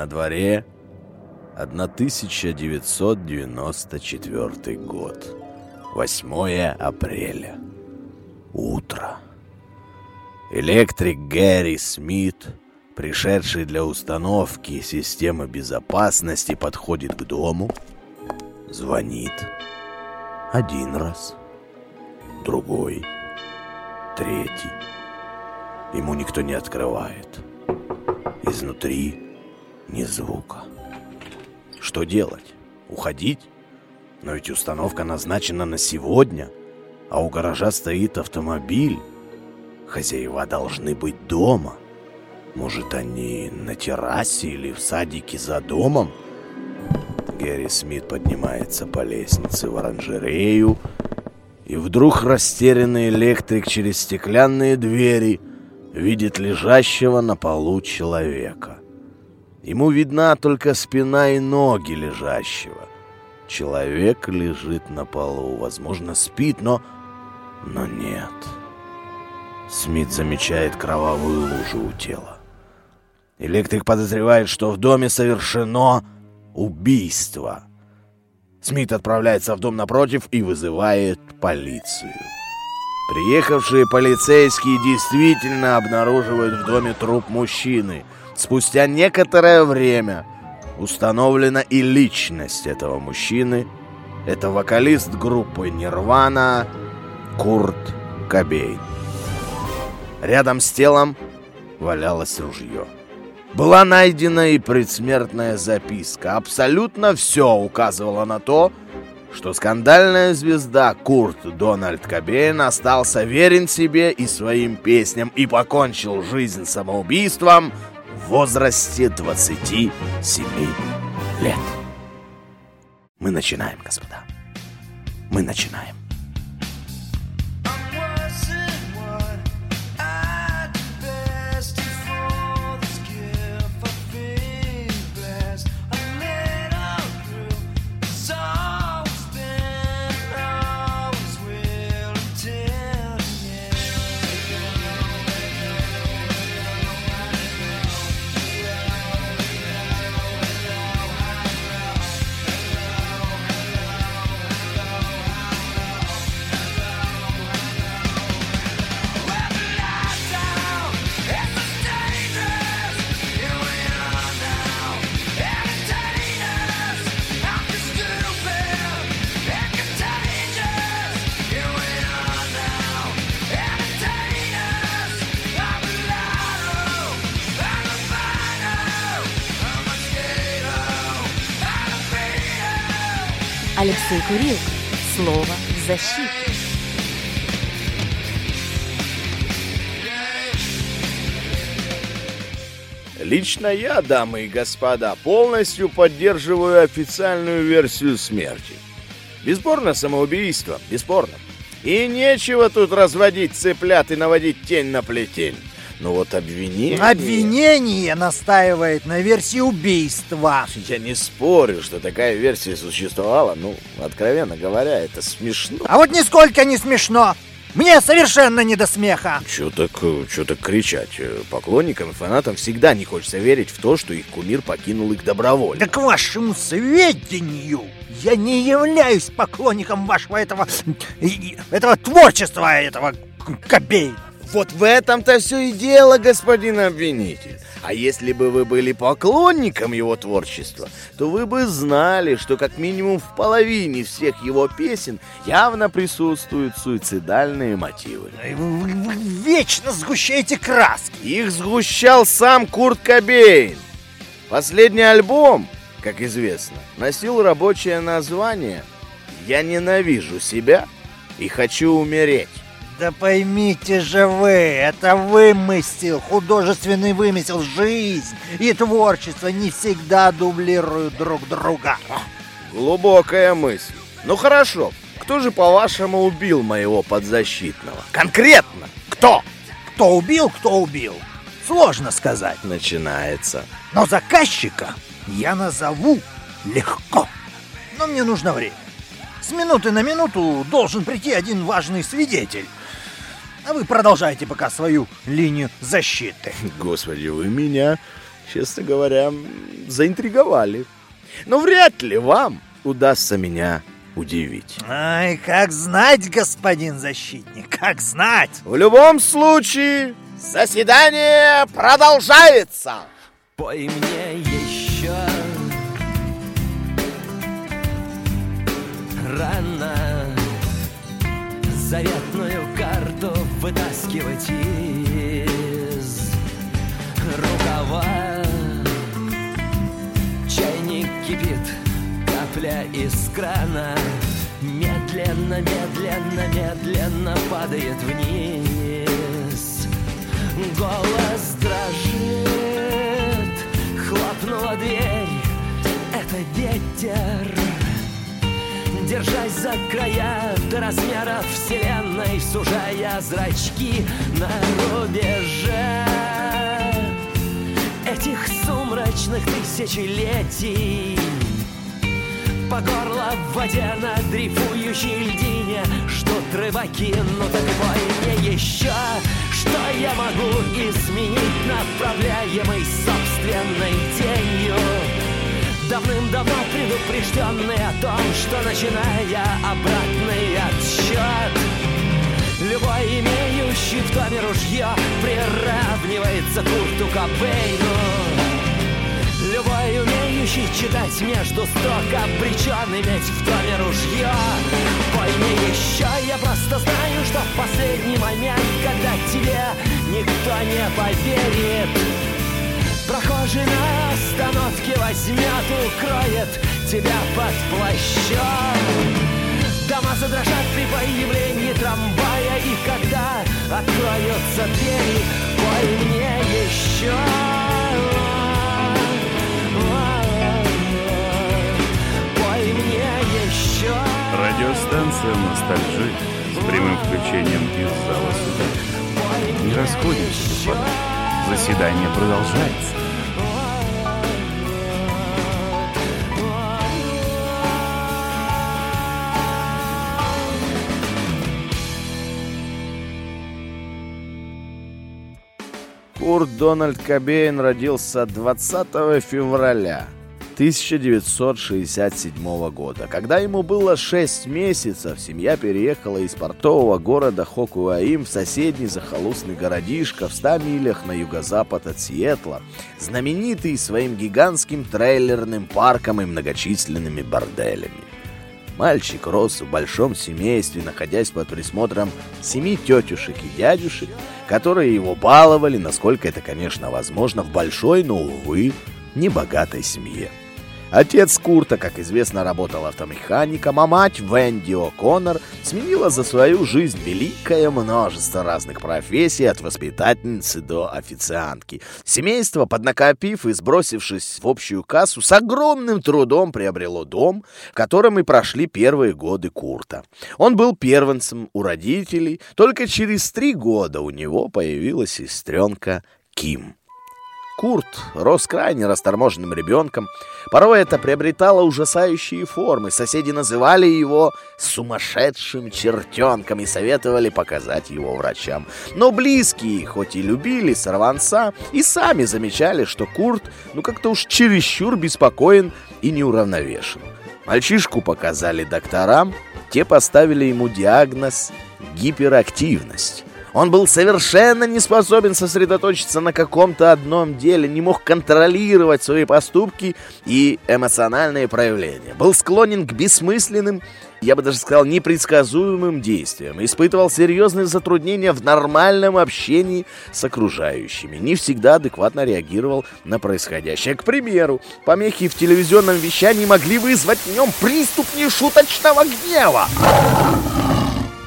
На дворе 1994 год. 8 апреля. Утро. Электрик Гэри Смит, пришедший для установки системы безопасности, подходит к дому, звонит. Один раз, другой, третий. Ему никто не открывает. Изнутри ни звука. Что делать? Уходить? Но ведь установка назначена на сегодня, а у гаража стоит автомобиль. Хозяева должны быть дома. Может, они на террасе или в садике за домом? Гэри Смит поднимается по лестнице в оранжерею, и вдруг растерянный электрик через стеклянные двери видит лежащего на полу человека. Ему видна только спина и ноги лежащего. Человек лежит на полу, возможно, спит, но... но нет. Смит замечает кровавую лужу у тела. Электрик подозревает, что в доме совершено убийство. Смит отправляется в дом напротив и вызывает полицию. Приехавшие полицейские действительно обнаруживают в доме труп мужчины. Спустя некоторое время установлена и личность этого мужчины. Это вокалист группы «Нирвана» Курт Кобейн. Рядом с телом валялось ружье. Была найдена и предсмертная записка. Абсолютно все указывало на то, что скандальная звезда Курт Дональд Кобейн остался верен себе и своим песням и покончил жизнь самоубийством возрасте 27 лет. Мы начинаем, господа. Мы начинаем. В защиту. Лично я, дамы и господа, полностью поддерживаю официальную версию смерти. Бесспорно самоубийство, бесспорно. И нечего тут разводить цыплят и наводить тень на плетень. Но вот обвинение... Обвинение настаивает на версии убийства. Я не спорю, что такая версия существовала. Ну, откровенно говоря, это смешно. А вот нисколько не смешно. Мне совершенно не до смеха. Чё так, чё так кричать? Поклонникам и фанатам всегда не хочется верить в то, что их кумир покинул их добровольно. Да к вашему сведению, я не являюсь поклонником вашего этого... этого творчества, этого Кобейна. Вот в этом-то все и дело, господин обвинитель. А если бы вы были поклонником его творчества, то вы бы знали, что как минимум в половине всех его песен явно присутствуют суицидальные мотивы. Вы, вы вечно сгущаете краски. Их сгущал сам Курт Кобейн. Последний альбом, как известно, носил рабочее название «Я ненавижу себя и хочу умереть». Да поймите же вы, это вымысел, художественный вымысел, жизнь и творчество не всегда дублируют друг друга. Глубокая мысль. Ну хорошо, кто же, по-вашему, убил моего подзащитного? Конкретно, кто? Кто убил, кто убил? Сложно сказать. Начинается. Но заказчика я назову легко. Но мне нужно время. С минуты на минуту должен прийти один важный свидетель. А вы продолжайте пока свою линию защиты. Господи, вы меня честно говоря, заинтриговали. Но вряд ли вам удастся меня удивить. Ай, как знать, господин защитник, как знать. В любом случае, заседание продолжается. Пой мне еще рано карту вытаскивать из рукава. Чайник кипит, капля из крана. Медленно, медленно, медленно падает вниз. Голос дрожит, хлопнула дверь. Это ветер Держась за края до размеров вселенной Сужая зрачки на рубеже. Этих сумрачных тысячелетий по горло в воде на дрейфующей льдине. Ждут рыбаки, ну так пой мне еще. Что я могу изменить, направляемый собственной тенью Давным-давно предупрежденный о том, что начиная обратный отсчет Любой имеющий в доме ружье приравнивается Курту Кобейну. Любой умеющий читать между строк обречен иметь в доме ружье Пой мне еще, я просто знаю, что в последний момент, когда тебе никто не поверит Прохожий на остановке возьмет, укроет тебя под плащом Дома задрожат при появлении трамвая И когда откроются двери, пой мне еще Пой мне еще Радиостанция «Ностальжи» с прямым включением из зала суда. Не расходимся, господа. Заседание продолжается. Курт Дональд Кобейн родился 20 февраля 1967 года. Когда ему было 6 месяцев, семья переехала из портового города Хокуаим в соседний захолустный городишко в 100 милях на юго-запад от Сиэтла, знаменитый своим гигантским трейлерным парком и многочисленными борделями. Мальчик рос в большом семействе, находясь под присмотром семи тетюшек и дядюшек, которые его баловали, насколько это, конечно, возможно, в большой, но, увы, небогатой семье. Отец Курта, как известно, работал автомехаником, а мать Венди О'Коннор сменила за свою жизнь великое множество разных профессий, от воспитательницы до официантки. Семейство, поднакопив и сбросившись в общую кассу, с огромным трудом приобрело дом, в котором и прошли первые годы Курта. Он был первенцем у родителей, только через три года у него появилась сестренка Ким. Курт рос крайне расторможенным ребенком. Порой это приобретало ужасающие формы. Соседи называли его сумасшедшим чертенком и советовали показать его врачам. Но близкие, хоть и любили сорванца, и сами замечали, что Курт ну как-то уж чересчур беспокоен и неуравновешен. Мальчишку показали докторам, те поставили ему диагноз гиперактивность. Он был совершенно не способен сосредоточиться на каком-то одном деле, не мог контролировать свои поступки и эмоциональные проявления. Был склонен к бессмысленным, я бы даже сказал, непредсказуемым действиям. Испытывал серьезные затруднения в нормальном общении с окружающими. Не всегда адекватно реагировал на происходящее. К примеру, помехи в телевизионном вещании могли вызвать в нем приступ нешуточного гнева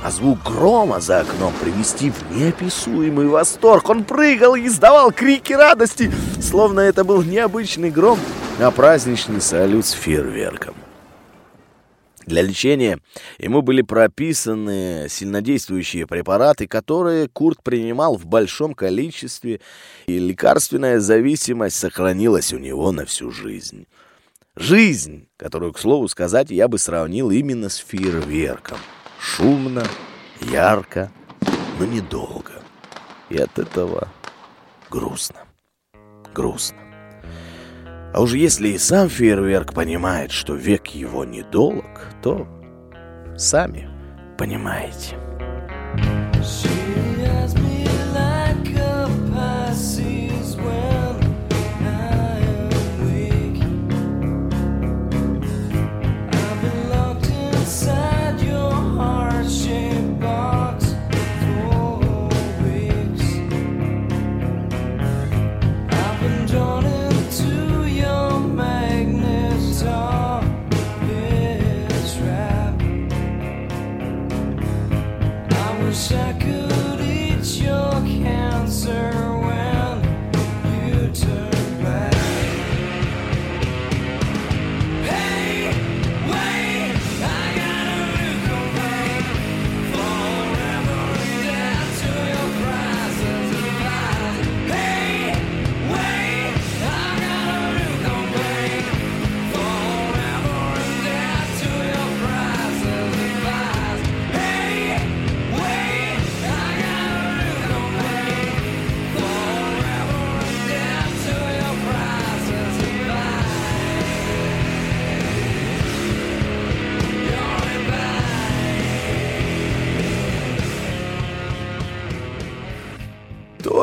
а звук грома за окном привести в неописуемый восторг. Он прыгал и издавал крики радости, словно это был необычный гром, а праздничный салют с фейерверком. Для лечения ему были прописаны сильнодействующие препараты, которые Курт принимал в большом количестве, и лекарственная зависимость сохранилась у него на всю жизнь. Жизнь, которую, к слову сказать, я бы сравнил именно с фейерверком. Шумно, ярко, но недолго. И от этого грустно. Грустно. А уж если и сам фейерверк понимает, что век его недолг, то сами понимаете. She has me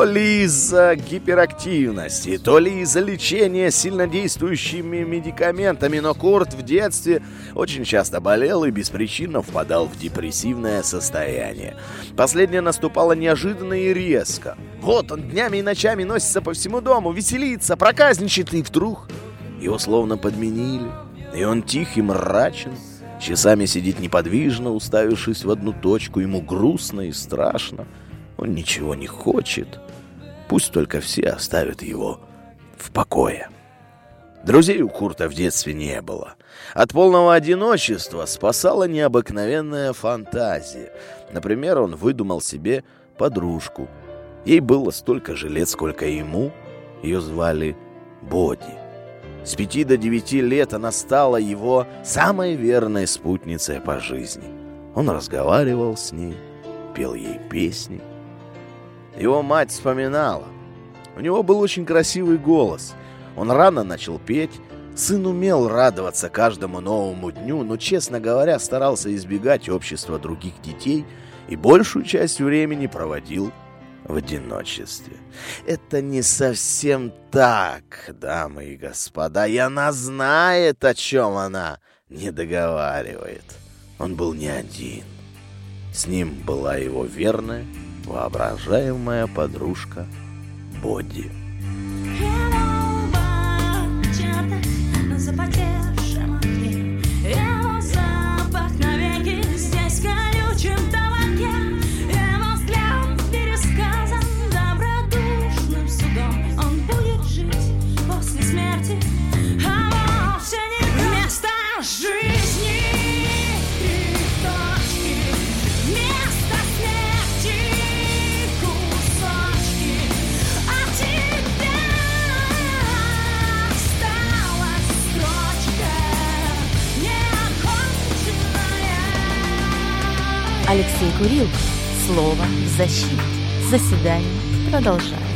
То ли из-за гиперактивности, то ли из-за лечения сильнодействующими медикаментами, но Курт в детстве очень часто болел и беспричинно впадал в депрессивное состояние. Последнее наступало неожиданно и резко. Вот он днями и ночами носится по всему дому, веселится, проказничает, и вдруг его словно подменили. И он тих и мрачен, часами сидит неподвижно, уставившись в одну точку, ему грустно и страшно. Он ничего не хочет. Пусть только все оставят его в покое. Друзей у Курта в детстве не было. От полного одиночества спасала необыкновенная фантазия. Например, он выдумал себе подружку. Ей было столько же лет, сколько ему. Ее звали Боди. С пяти до девяти лет она стала его самой верной спутницей по жизни. Он разговаривал с ней, пел ей песни. Его мать вспоминала. У него был очень красивый голос. Он рано начал петь. Сын умел радоваться каждому новому дню, но, честно говоря, старался избегать общества других детей и большую часть времени проводил в одиночестве. Это не совсем так, дамы и господа, и она знает, о чем она не договаривает. Он был не один. С ним была его верная, воображаемая подружка Боди. на Алексей Курил. Слово в защиту. Заседание продолжается.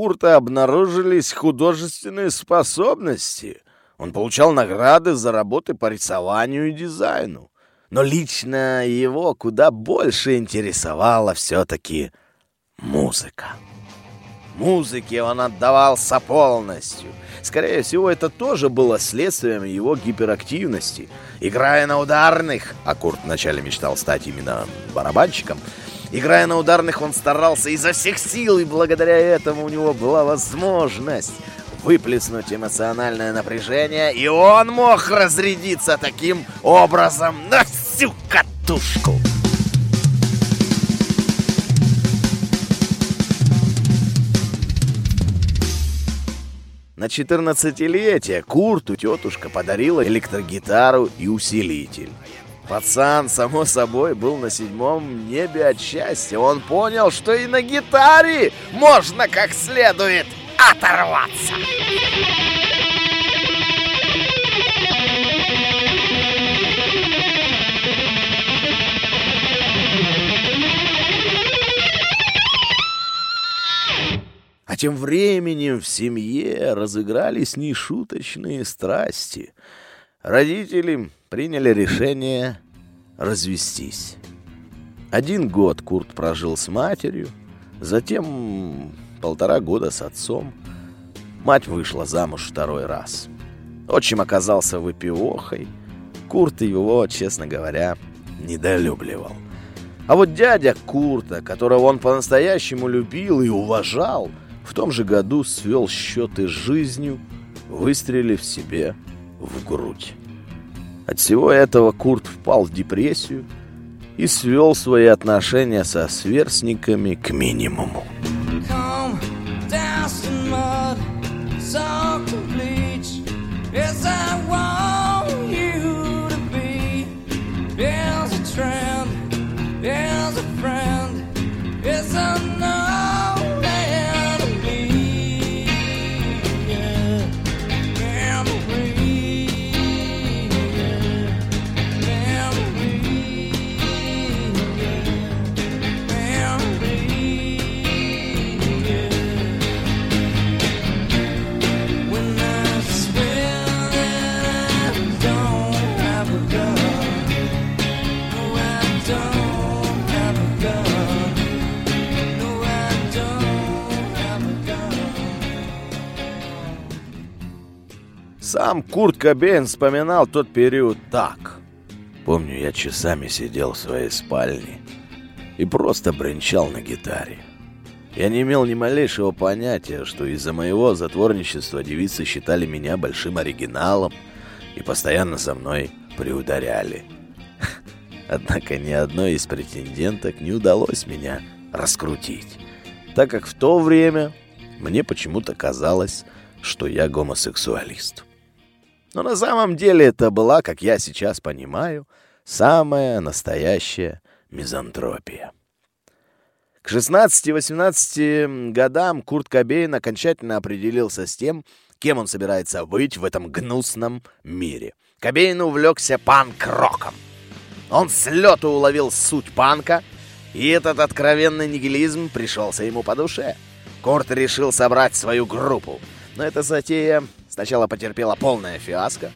Курта обнаружились художественные способности. Он получал награды за работы по рисованию и дизайну. Но лично его куда больше интересовала все-таки музыка. Музыке он отдавался полностью. Скорее всего, это тоже было следствием его гиперактивности. Играя на ударных, а Курт вначале мечтал стать именно барабанщиком, играя на ударных, он старался изо всех сил, и благодаря этому у него была возможность выплеснуть эмоциональное напряжение, и он мог разрядиться таким образом на всю катушку. На 14-летие Курту тетушка подарила электрогитару и усилитель. Пацан, само собой, был на седьмом небе от счастья. Он понял, что и на гитаре можно как следует оторваться. А тем временем в семье разыгрались нешуточные страсти. Родители приняли решение развестись. Один год Курт прожил с матерью, затем полтора года с отцом. Мать вышла замуж второй раз. Отчим оказался выпивохой. Курт его, честно говоря, недолюбливал. А вот дядя Курта, которого он по-настоящему любил и уважал, в том же году свел счеты с жизнью, выстрелив себе в грудь. От всего этого Курт впал в депрессию и свел свои отношения со сверстниками к минимуму. Come douse Сам Курт Кобейн вспоминал тот период так. Помню, я часами сидел в своей спальне и просто бренчал на гитаре. Я не имел ни малейшего понятия, что из-за моего затворничества девицы считали меня большим оригиналом и постоянно со мной приударяли. Однако ни одной из претенденток не удалось меня раскрутить, так как в то время мне почему-то казалось, что я гомосексуалист. Но на самом деле это была, как я сейчас понимаю, самая настоящая мизантропия. К 16-18 годам Курт Кобейн окончательно определился с тем, кем он собирается быть в этом гнусном мире. Кобейн увлекся панк-роком. Он с лету уловил суть панка, и этот откровенный нигилизм пришелся ему по душе. Курт решил собрать свою группу, но эта затея сначала потерпела полное фиаско.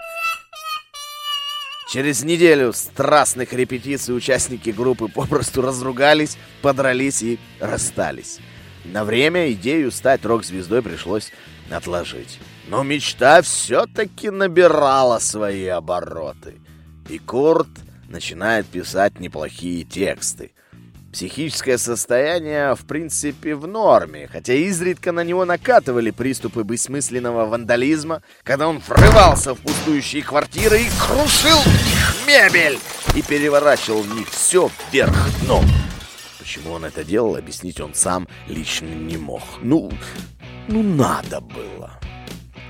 Через неделю страстных репетиций участники группы попросту разругались, подрались и расстались. На время идею стать рок-звездой пришлось отложить. Но мечта все-таки набирала свои обороты. И Курт начинает писать неплохие тексты. Психическое состояние, в принципе, в норме, хотя изредка на него накатывали приступы бессмысленного вандализма, когда он врывался в пустующие квартиры и крушил их мебель и переворачивал в них все вверх дном. Почему он это делал, объяснить он сам лично не мог. Ну, ну надо было.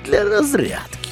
Для разрядки.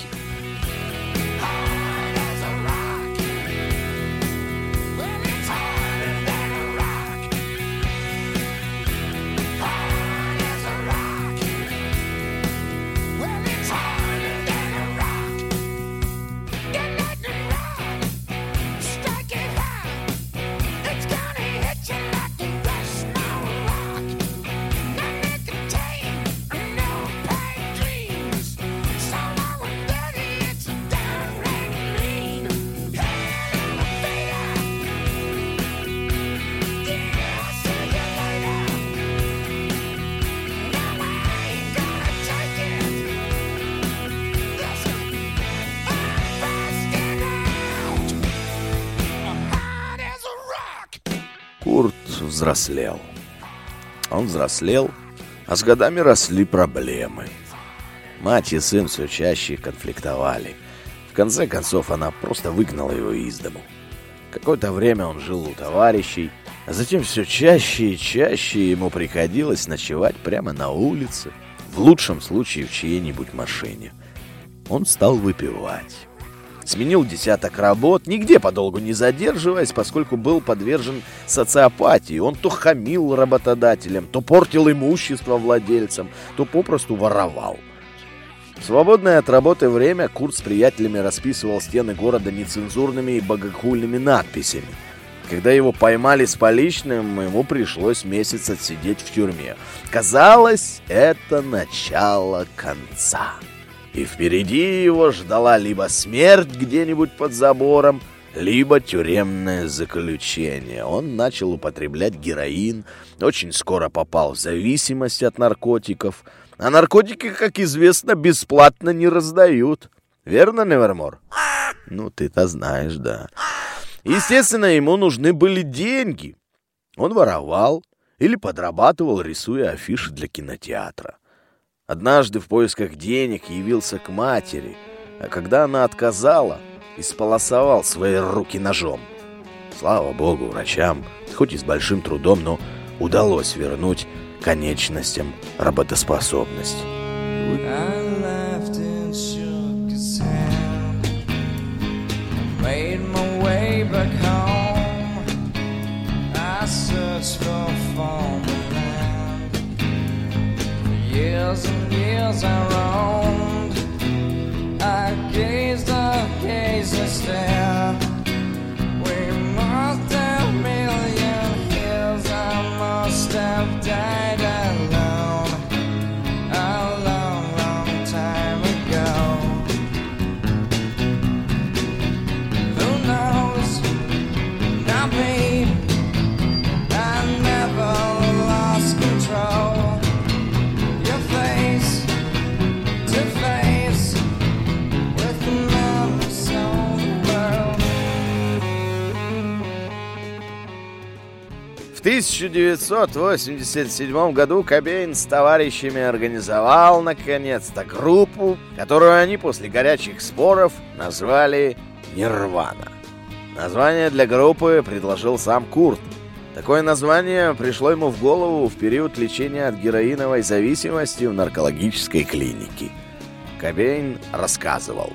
Взрослел. Он взрослел, а с годами росли проблемы. Мать и сын все чаще конфликтовали. В конце концов, она просто выгнала его из дому. Какое-то время он жил у товарищей, а затем все чаще и чаще ему приходилось ночевать прямо на улице, в лучшем случае в чьей-нибудь машине. Он стал выпивать. Сменил десяток работ, нигде подолгу не задерживаясь, поскольку был подвержен социопатии. Он то хамил работодателям, то портил имущество владельцам, то попросту воровал. В свободное от работы время Курт с приятелями расписывал стены города нецензурными и богохульными надписями. Когда его поймали с поличным, ему пришлось месяц отсидеть в тюрьме. Казалось, это начало конца. И впереди его ждала либо смерть где-нибудь под забором, либо тюремное заключение. Он начал употреблять героин, очень скоро попал в зависимость от наркотиков. А наркотики, как известно, бесплатно не раздают. Верно, Невермор? Ну, ты-то знаешь, да. Естественно, ему нужны были деньги. Он воровал или подрабатывал, рисуя афиши для кинотеатра. Однажды в поисках денег явился к матери, а когда она отказала, исполосовал свои руки ножом. Слава богу, врачам, хоть и с большим трудом, но удалось вернуть конечностям работоспособность. I. Years and years I roamed. I gazed, I gazed, I stared. 1987 году Кобейн с товарищами организовал, наконец-то, группу, которую они после горячих споров назвали «Нирвана». Название для группы предложил сам Курт. Такое название пришло ему в голову в период лечения от героиновой зависимости в наркологической клинике. Кобейн рассказывал.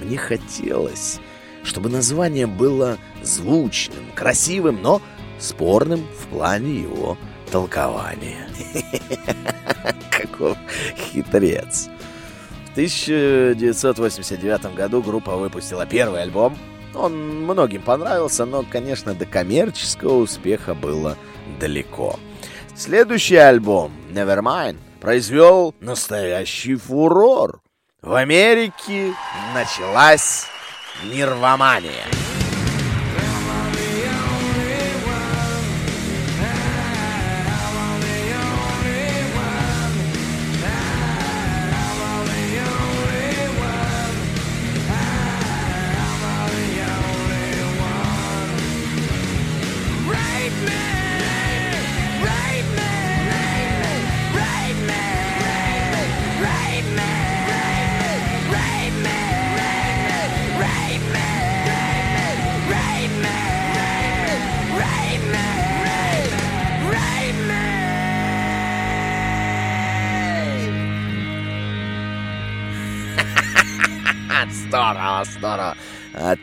Мне хотелось, чтобы название было звучным, красивым, но спорным в плане его толкования. Каков хитрец. В 1989 году группа выпустила первый альбом. Он многим понравился, но, конечно, до коммерческого успеха было далеко. Следующий альбом, Nevermind, произвел настоящий фурор. В Америке началась нирвамания.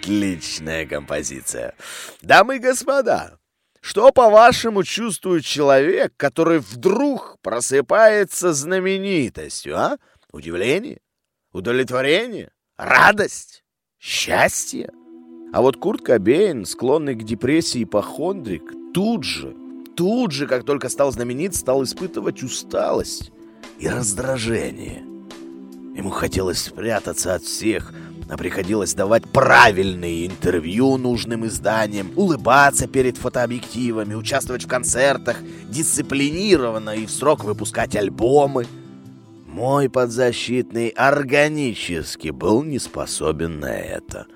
Отличная композиция. Дамы и господа, что, по-вашему, чувствует человек, который вдруг просыпается знаменитостью, а? Удивление? Удовлетворение? Радость? Счастье? А вот Курт Кобейн, склонный к депрессии ипохондрик, тут же, тут же, как только стал знаменит, стал испытывать усталость и раздражение. Ему хотелось спрятаться от всех, а приходилось давать правильные интервью нужным изданиям, улыбаться перед фотообъективами, участвовать в концертах, дисциплинированно и в срок выпускать альбомы. Мой подзащитный органически был не способен на это.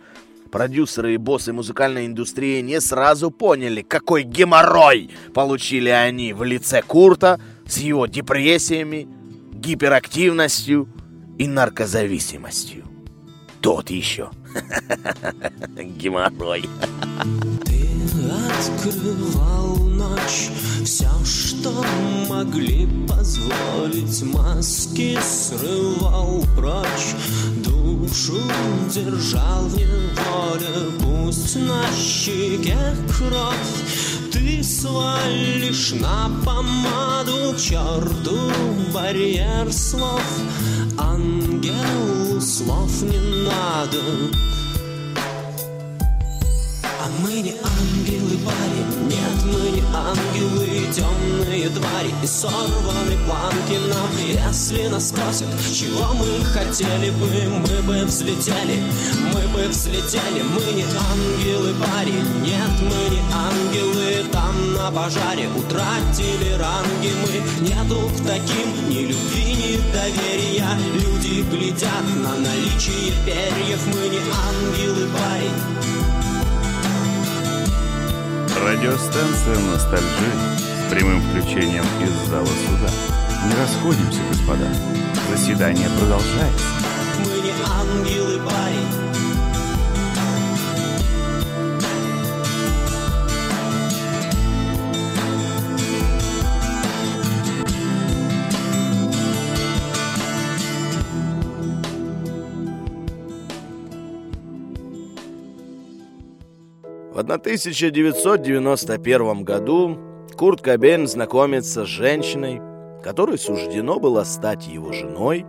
Продюсеры и боссы музыкальной индустрии не сразу поняли, какой геморрой получили они в лице Курта с его депрессиями, гиперактивностью и наркозависимостью. Тот еще. Геморрой. Открывал ночь Все, что могли позволить Маски срывал прочь Душу держал в неволе Пусть на щеке кровь Ты свалишь на помаду черту барьер слов. Ангелу слов не надо. А мы не ангелы, парень, нет, мы не ангелы Темные твари и сорваны планки нам. Если нас спросят, чего мы хотели бы Мы бы взлетели, мы бы взлетели. Мы не ангелы, парень, нет, мы не ангелы. Там на пожаре утратили ранги мы. Нету к таким ни любви, ни доверия. Люди глядят на наличие перьев. Мы не ангелы, парень. Радиостанция «Ностальжи» прямым включением из зала суда. Не расходимся, господа. Заседание продолжается. Мы не ангелы, парень В 1991 году Курт Кобейн знакомится с женщиной, которой суждено было стать его женой,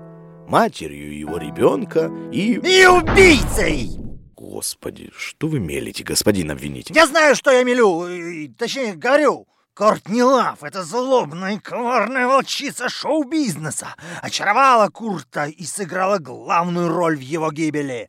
матерью его ребенка и... И убийцей! Господи, что вы мелите, господин обвинитель? Я знаю, что я мелю, и, точнее говорю. Кортни Лав, это злобная и коварная волчица шоу-бизнеса, очаровала Курта и сыграла главную роль в его гибели.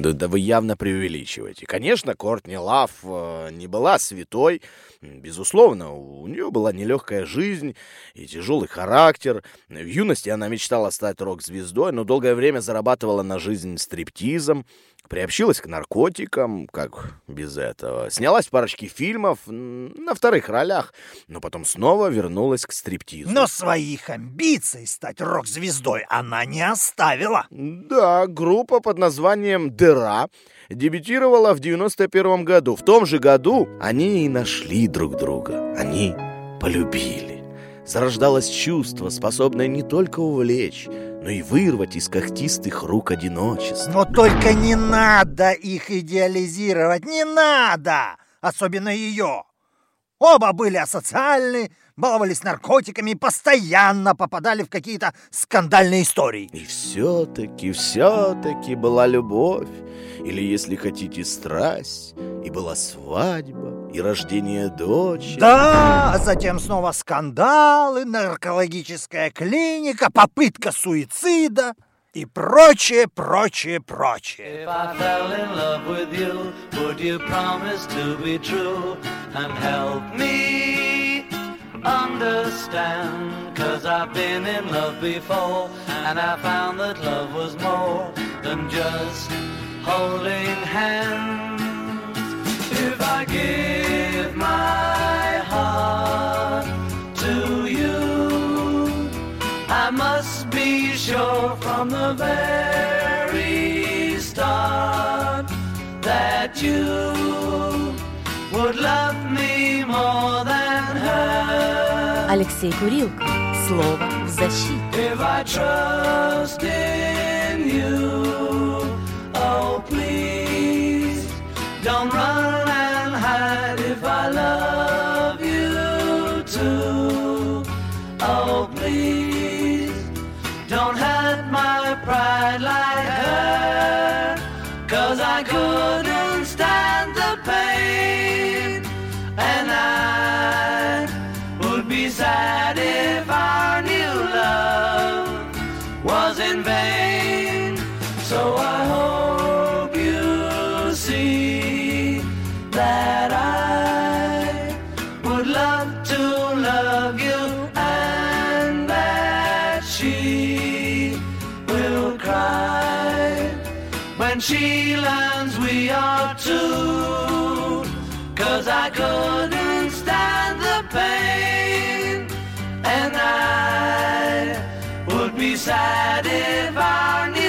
Да, да вы явно преувеличиваете. Конечно, Кортни Лав э, не была святой. Безусловно, у нее была нелегкая жизнь и тяжелый характер. В юности она мечтала стать рок-звездой, но долгое время зарабатывала на жизнь стриптизом. Приобщилась к наркотикам, как без этого. Снялась в парочке фильмов на вторых ролях, но потом снова вернулась к стриптизу. Но своих амбиций стать рок-звездой она не оставила. Да, группа под названием «Дыра» дебютировала в 91 году. В том же году они и нашли друг друга. Они полюбили. Зарождалось чувство, способное не только увлечь, но и вырвать из когтистых рук одиночество. Но только не надо их идеализировать, не надо! Особенно ее. Оба были асоциальны, баловались наркотиками и постоянно попадали в какие-то скандальные истории. И все-таки, все-таки была любовь, или, если хотите, страсть, и была свадьба, и рождение дочери. Да, а затем снова скандалы, наркологическая клиника, попытка суицида и прочее, прочее, прочее. If I fell in love with you, would you promise to be true and help me understand? Cause I've been in love before and I found that love was more than just holding hands. If I give my heart sure from the very start that you would love me more than her. Алексей Курилко. Слово в защиту. If I trust in you, oh please don't run couldn't stand the pain. And I would be sad if I new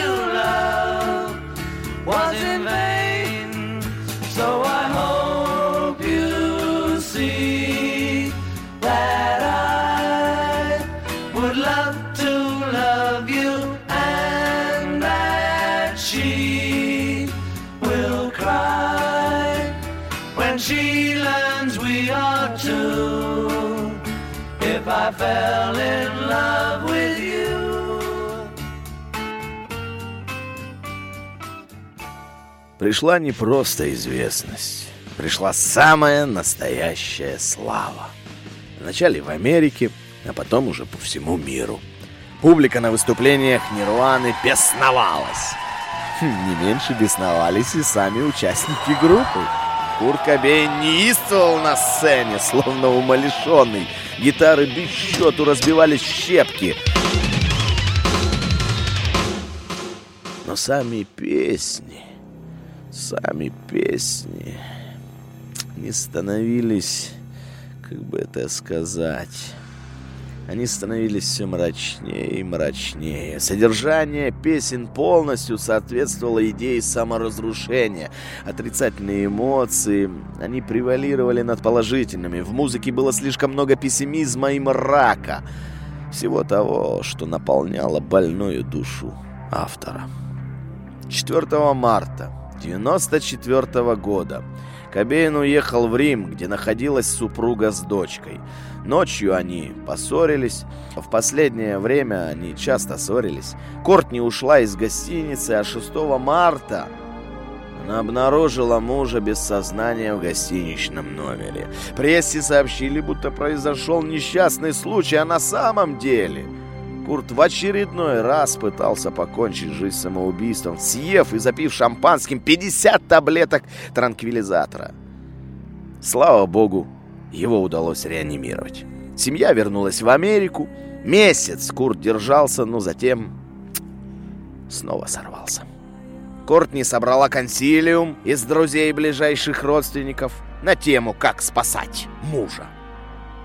fell in love with you. Пришла не просто известность, пришла самая настоящая слава. Вначале в Америке, а потом уже по всему миру. Публика на выступлениях Нирваны бесновалась. Хм, Не меньше бесновались и сами участники группы. Курт Кобейн неистовал на сцене, словно умалишенный. Гитары без счету разбивались в щепки. Но сами песни, сами песни не становились, как бы это сказать... Они становились все мрачнее и мрачнее. Содержание песен полностью соответствовало идее саморазрушения. Отрицательные эмоции, они превалировали над положительными. В музыке было слишком много пессимизма и мрака. Всего того, что наполняло больную душу автора. 4 марта 1994 года Кобейн уехал в Рим, где находилась супруга с дочкой. Ночью они поссорились. В последнее время они часто ссорились. Кортни ушла из гостиницы, а 6 марта она обнаружила мужа без сознания в гостиничном номере. Прессе сообщили, будто произошел несчастный случай, а на самом деле... Курт в очередной раз пытался покончить жизнь самоубийством, съев и запив шампанским 50 таблеток транквилизатора. Слава богу, его удалось реанимировать. Семья вернулась в Америку. Месяц Курт держался, но затем снова сорвался. Кортни собрала консилиум из друзей и ближайших родственников на тему «Как спасать мужа».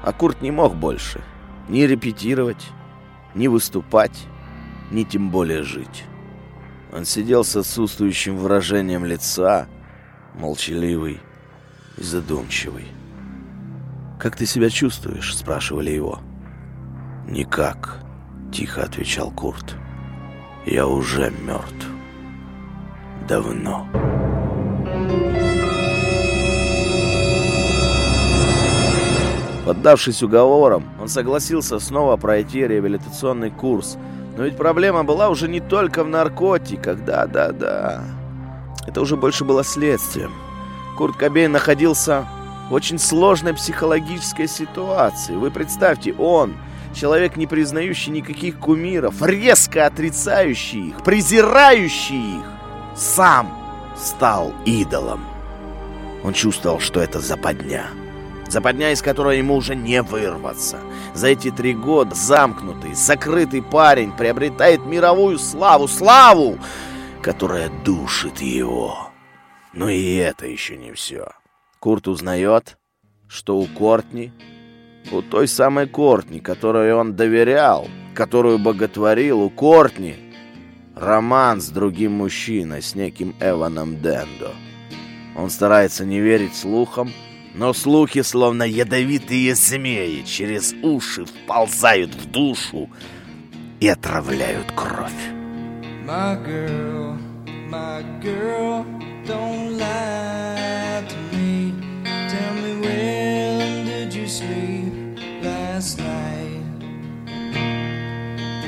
А Курт не мог больше ни репетировать, ни выступать, ни тем более жить. Он сидел с отсутствующим выражением лица, молчаливый и задумчивый. «Как ты себя чувствуешь?» — спрашивали его. «Никак», — тихо отвечал Курт. «Я уже мертв. Давно». Поддавшись уговорам, он согласился снова пройти реабилитационный курс. Но ведь проблема была уже не только в наркотиках, да-да-да. Это уже больше было следствием. Курт Кобейн находился в очень сложной психологической ситуации. Вы представьте, он, человек, не признающий никаких кумиров, резко отрицающий их, презирающий их, сам стал идолом. Он чувствовал, что это западня. Западня, из которой ему уже не вырваться. За эти три года замкнутый, закрытый парень приобретает мировую славу, славу, которая душит его. Но и это еще не все. Курт узнает, что у Кортни, у той самой Кортни, которой он доверял, которую боготворил, у Кортни роман с другим мужчиной, с неким Эваном Дендо. Он старается не верить слухам, но слухи, словно ядовитые змеи, через уши вползают в душу и отравляют кровь. My girl, my girl, don't lie last night?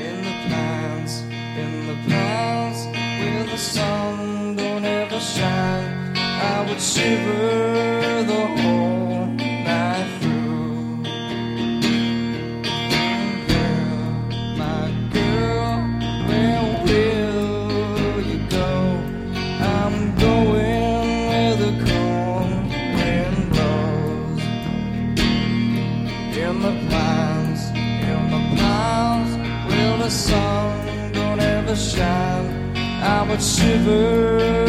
In the pines, in the pines, where the sun don't ever shine. I would shiver shiver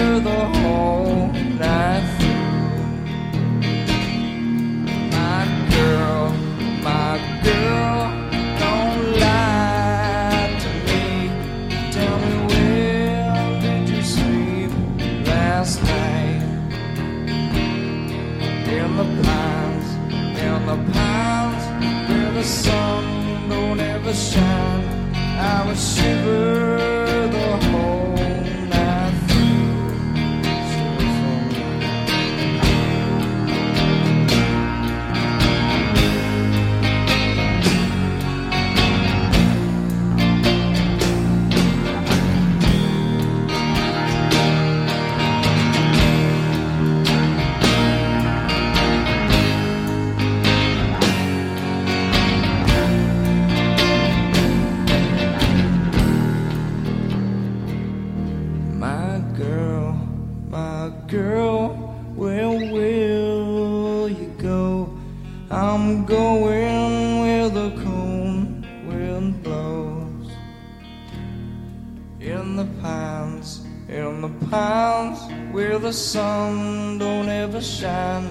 the pines, where the sun don't ever shine,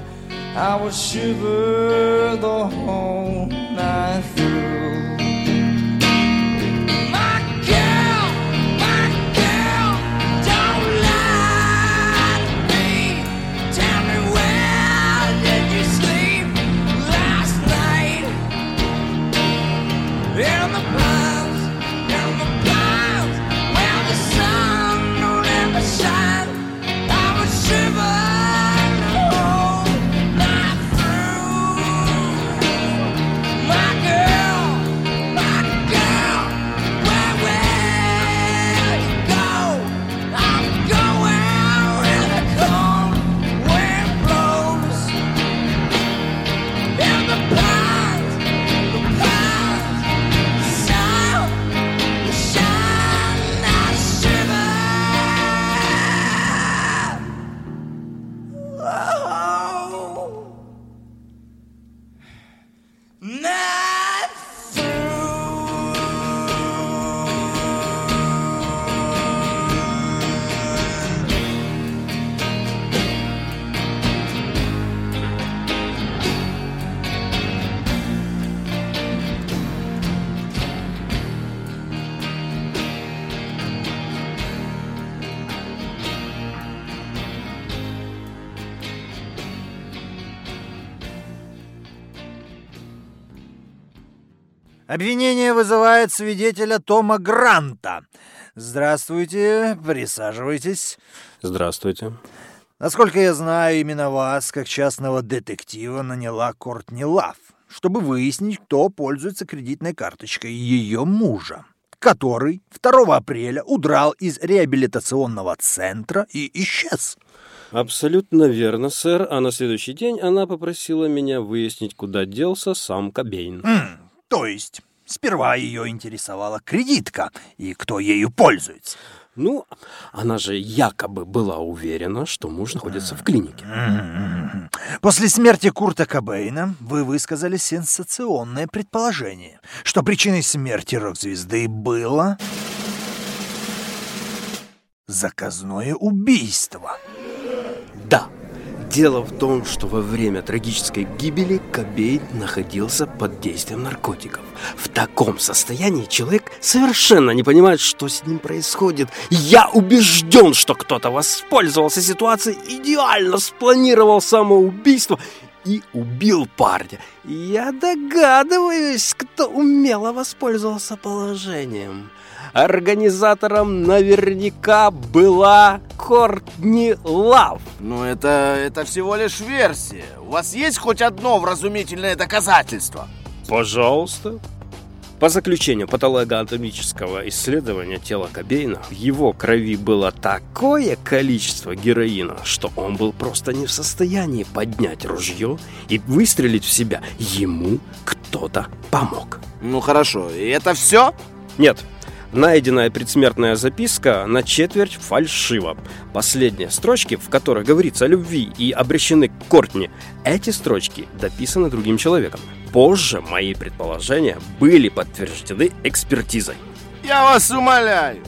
I would shiver the whole night through. Обвинение вызывает свидетеля Тома Гранта. Здравствуйте, присаживайтесь. Здравствуйте. Насколько я знаю, именно вас, как частного детектива, наняла Кортни Лав, чтобы выяснить, кто пользуется кредитной карточкой ее мужа, который 2 апреля удрал из реабилитационного центра и исчез. Абсолютно верно, сэр. А на следующий день она попросила меня выяснить, куда делся сам Кобейн. М, то есть, сперва ее интересовала кредитка и кто ею пользуется. Ну, она же якобы была уверена, что муж находится в клинике. После смерти Курта Кобейна вы высказали сенсационное предположение, что причиной смерти рок-звезды было заказное убийство. Да. Дело в том, что во время трагической гибели Кобейн находился под действием наркотиков. В таком состоянии человек совершенно не понимает, что с ним происходит. Я убежден, что кто-то воспользовался ситуацией, идеально спланировал самоубийство и убил парня. Я догадываюсь, кто умело воспользовался положением. Организатором наверняка была Кортни Лав. Ну, это, это всего лишь версия. У вас есть хоть одно вразумительное доказательство? Пожалуйста. По заключению патологоанатомического исследования тела Кобейна, в его крови было такое количество героина, что он был просто не в состоянии поднять ружье и выстрелить в себя. Ему кто-то помог. Ну, хорошо. И это все? Нет, найденная предсмертная записка на четверть фальшива. Последние строчки, в которых говорится о любви и обращены к Кортни, эти строчки дописаны другим человеком. Позже мои предположения были подтверждены экспертизой. Я вас умоляю.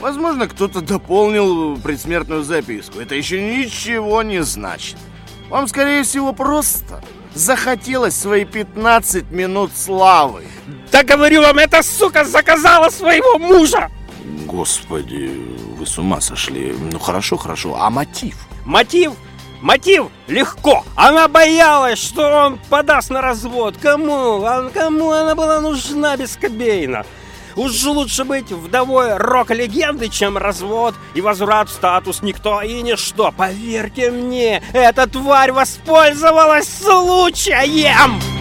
Возможно, кто-то дополнил предсмертную записку. Это еще ничего не значит. Вам, скорее всего, просто захотелось свои 15 минут славы. Да говорю вам, эта сука заказала своего мужа! Господи, вы с ума сошли. Ну хорошо, хорошо. А мотив? Мотив? Мотив легко. Она боялась, что он подаст на развод. Кому? А кому она была нужна без Кобейна? Уж лучше быть вдовой рок-легенды, чем развод и возврат в статус никто и ничто. Поверьте мне, эта тварь воспользовалась случаем!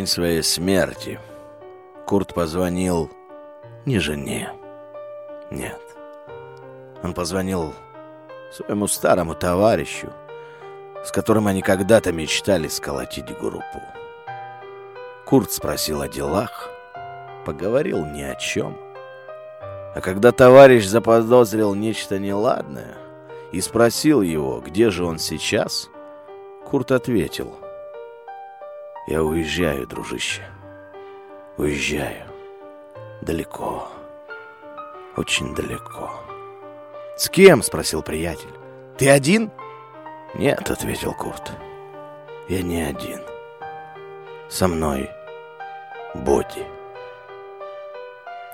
День своей смерти Курт позвонил не жене. Нет. Он позвонил своему старому товарищу, с которым они когда-то мечтали сколотить группу. Курт спросил о делах, поговорил ни о чем. А когда товарищ заподозрил нечто неладное и спросил его, где же он сейчас, Курт ответил — я уезжаю, дружище. Уезжаю. Далеко. Очень далеко. С кем? спросил приятель. Ты один? Нет, ответил Курт. Я не один. Со мной Боди.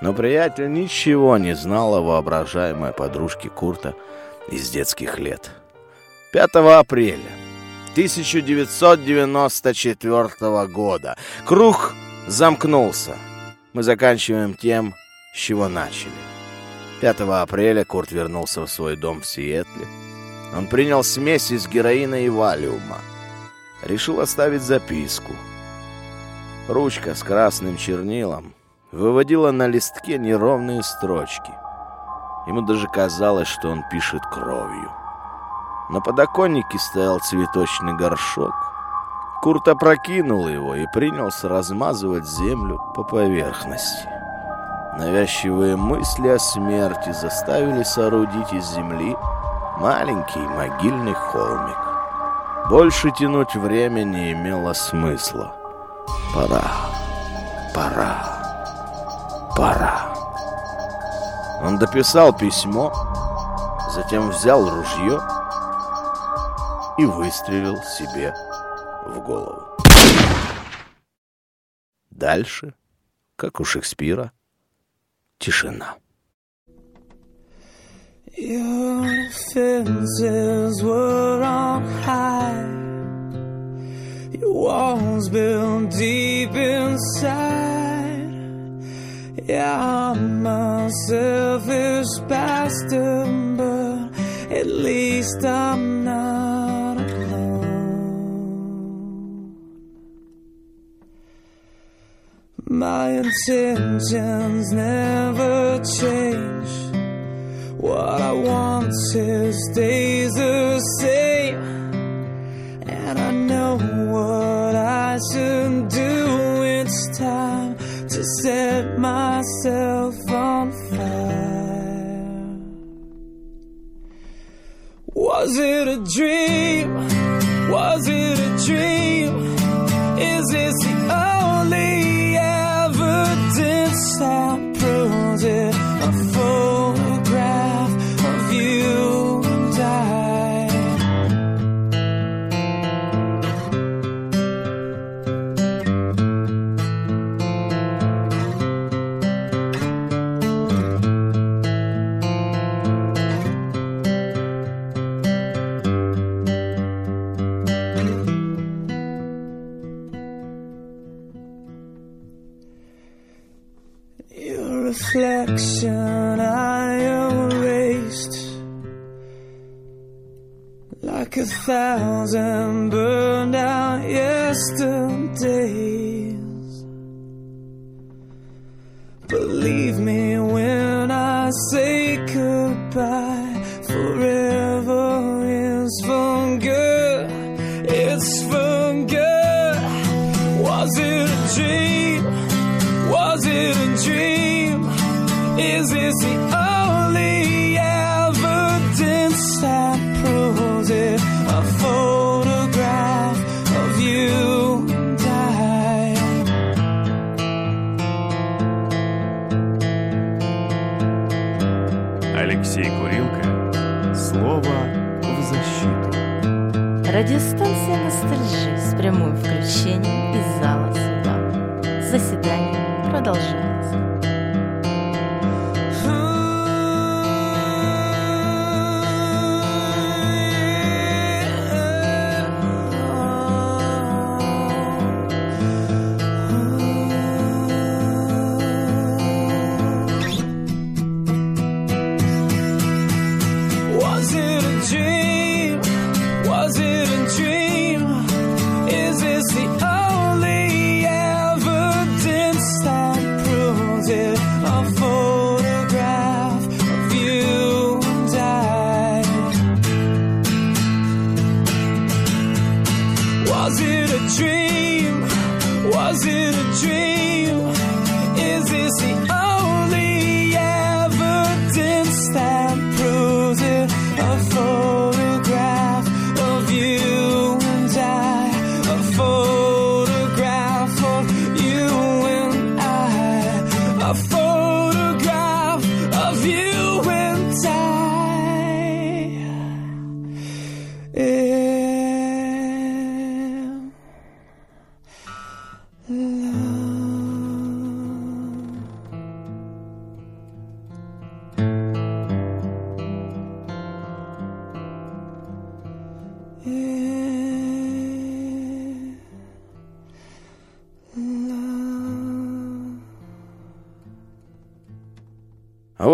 Но приятель ничего не знал о воображаемой подружке Курта из детских лет. 5 апреля 1994 года. Круг замкнулся. Мы заканчиваем тем, с чего начали. 5 апреля Курт вернулся в свой дом в Сиэтле. Он принял смесь из героина и валиума. Решил оставить записку. Ручка с красным чернилом выводила на листке неровные строчки. Ему даже казалось, что он пишет кровью. На подоконнике стоял цветочный горшок. Курт опрокинул его и принялся размазывать землю по поверхности. Навязчивые мысли о смерти заставили соорудить из земли маленький могильный холмик. Больше тянуть время не имело смысла. Пора, пора, пора. Он дописал письмо, затем взял ружье и выстрелил себе в голову. Дальше, как у Шекспира, тишина. Your defenses were on high. Your walls built deep inside. Yeah, I'm a selfish bastard, but at least I'm My intentions never change. What I want is stays the same. And I know what I should do. It's time to set myself on fire. Was it a dream? Was it thousand burned out yesterdays. Believe me when I say goodbye, Радиостанция «Ностальжи» с прямым включением из зала суда. Заседание продолжается.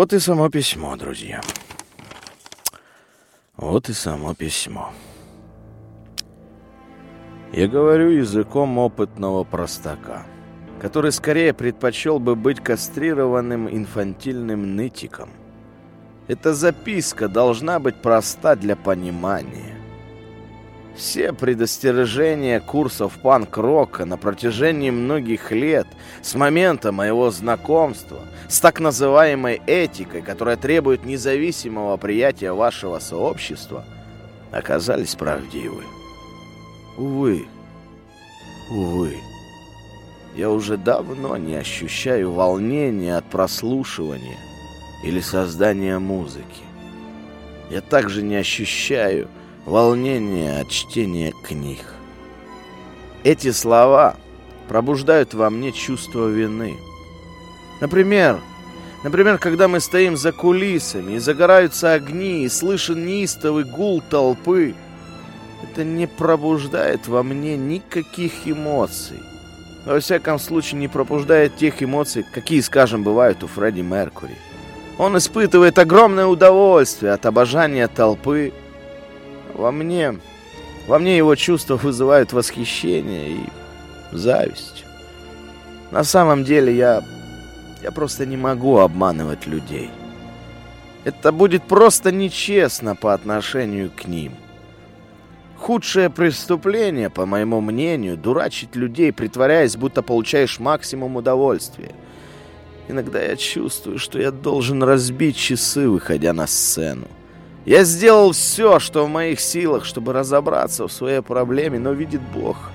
Вот и само письмо, друзья. Вот и само письмо. Я говорю языком опытного простака, который скорее предпочел бы быть кастрированным инфантильным нытиком. Эта записка должна быть проста для понимания. Все предостережения курсов панк-рока на протяжении многих лет, с момента моего знакомства, с так называемой этикой, которая требует независимого приятия вашего сообщества, оказались правдивы. Увы, увы, я уже давно не ощущаю волнения от прослушивания или создания музыки. Я также не ощущаю волнения от чтения книг. Эти слова пробуждают во мне чувство вины. Например, например, когда мы стоим за кулисами, и загораются огни, и слышен неистовый гул толпы, это не пробуждает во мне никаких эмоций. Во всяком случае, не пробуждает тех эмоций, какие, скажем, бывают у Фредди Меркури. Он испытывает огромное удовольствие от обожания толпы. Во мне, во мне его чувства вызывают восхищение и зависть. На самом деле я, я просто не могу обманывать людей. Это будет просто нечестно по отношению к ним. Худшее преступление, по моему мнению, дурачить людей, притворяясь, будто получаешь максимум удовольствия. Иногда я чувствую, что я должен разбить часы, выходя на сцену. Я сделал все, что в моих силах, чтобы разобраться в своей проблеме, но видит Бог.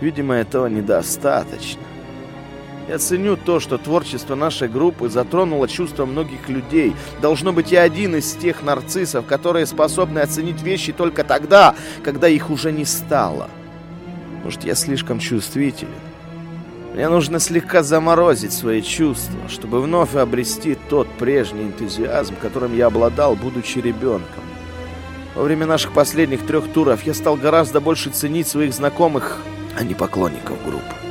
Видимо, этого недостаточно. Я ценю то, что творчество нашей группы затронуло чувства многих людей. Должно быть, я один из тех нарциссов, которые способны оценить вещи только тогда, когда их уже не стало. Может, я слишком чувствителен? Мне нужно слегка заморозить свои чувства, чтобы вновь обрести тот прежний энтузиазм, которым я обладал, будучи ребенком. Во время наших последних трех туров я стал гораздо больше ценить своих знакомых, а не поклонников группы.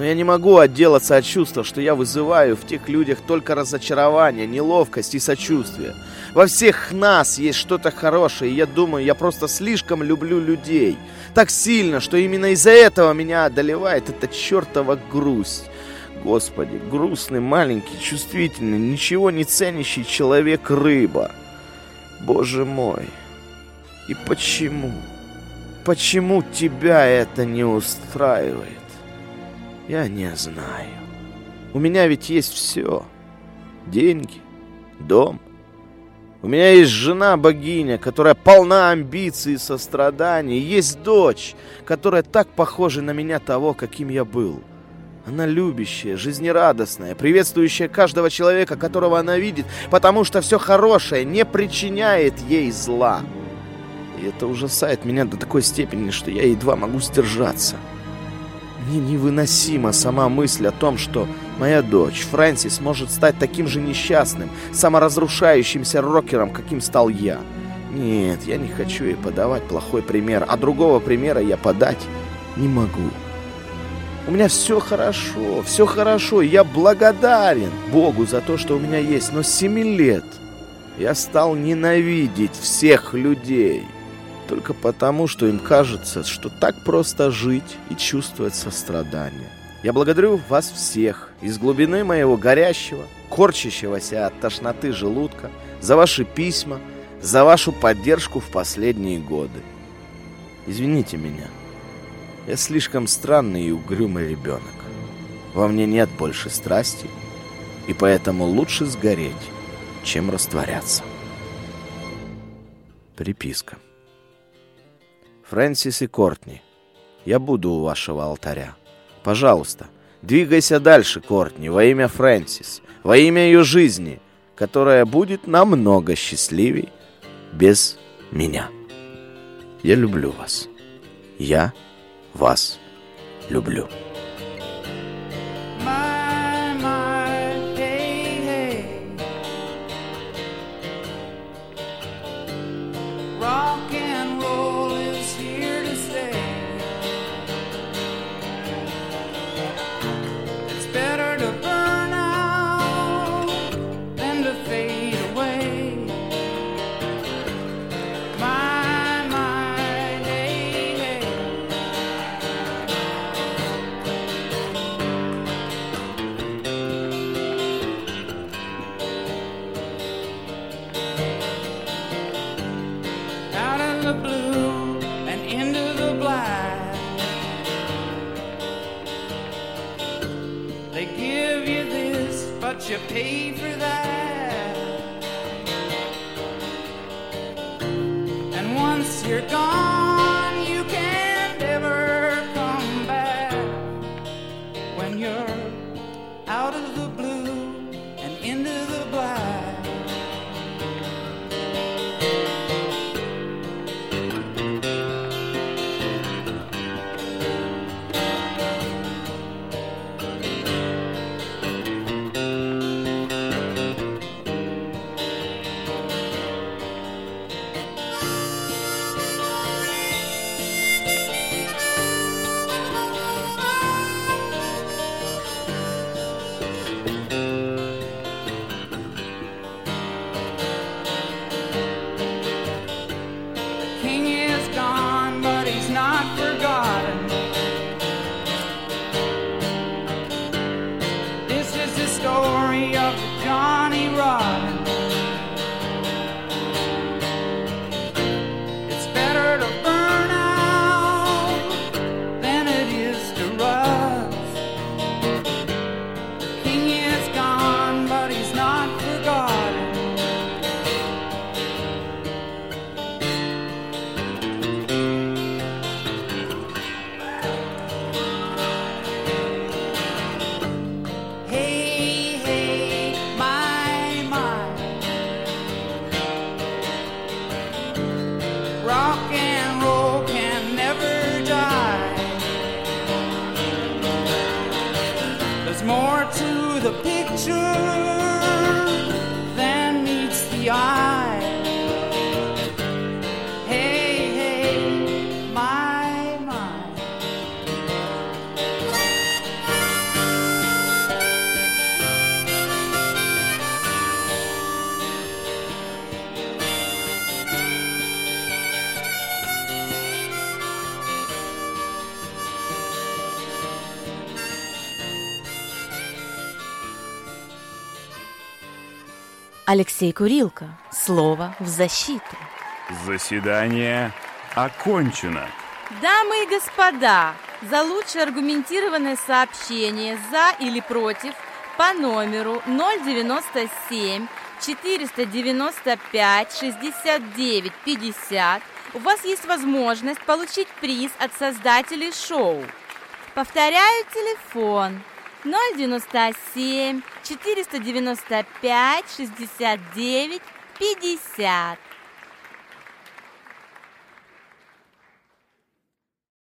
Но я не могу отделаться от чувства, что я вызываю в тех людях только разочарование, неловкость и сочувствие. Во всех нас есть что-то хорошее, и я думаю, я просто слишком люблю людей. Так сильно, что именно из-за этого меня одолевает эта чертова грусть. Господи, грустный, маленький, чувствительный, ничего не ценящий человек-рыба. Боже мой, и почему? Почему тебя это не устраивает? Я не знаю. У меня ведь есть все. Деньги, дом. У меня есть жена-богиня, которая полна амбиций и состраданий. Есть дочь, которая так похожа на меня того, каким я был. Она любящая, жизнерадостная, приветствующая каждого человека, которого она видит, потому что все хорошее не причиняет ей зла. И это ужасает меня до такой степени, что я едва могу сдержаться. Мне невыносима сама мысль о том, что моя дочь Фрэнсис может стать таким же несчастным, саморазрушающимся рокером, каким стал я. Нет, я не хочу ей подавать плохой пример, а другого примера я подать не могу. У меня все хорошо, все хорошо, я благодарен Богу за то, что у меня есть, но с семи лет я стал ненавидеть всех людей только потому, что им кажется, что так просто жить и чувствовать сострадание. Я благодарю вас всех из глубины моего горящего, корчащегося от тошноты желудка за ваши письма, за вашу поддержку в последние годы. Извините меня. Я слишком странный и угрюмый ребенок. Во мне нет больше страсти, и поэтому лучше сгореть, чем растворяться. Приписка. Фрэнсис и Кортни, я буду у вашего алтаря. Пожалуйста, двигайся дальше, Кортни, во имя Фрэнсис, во имя ее жизни, которая будет намного счастливей без меня. Я люблю вас. Я вас люблю. My, Алексей Курилко. Слово в защиту. Заседание окончено. Дамы и господа, за лучшее аргументированное сообщение за или против по номеру 097 495 69 50 у вас есть возможность получить приз от создателей шоу. Повторяю телефон 097 495 69 50.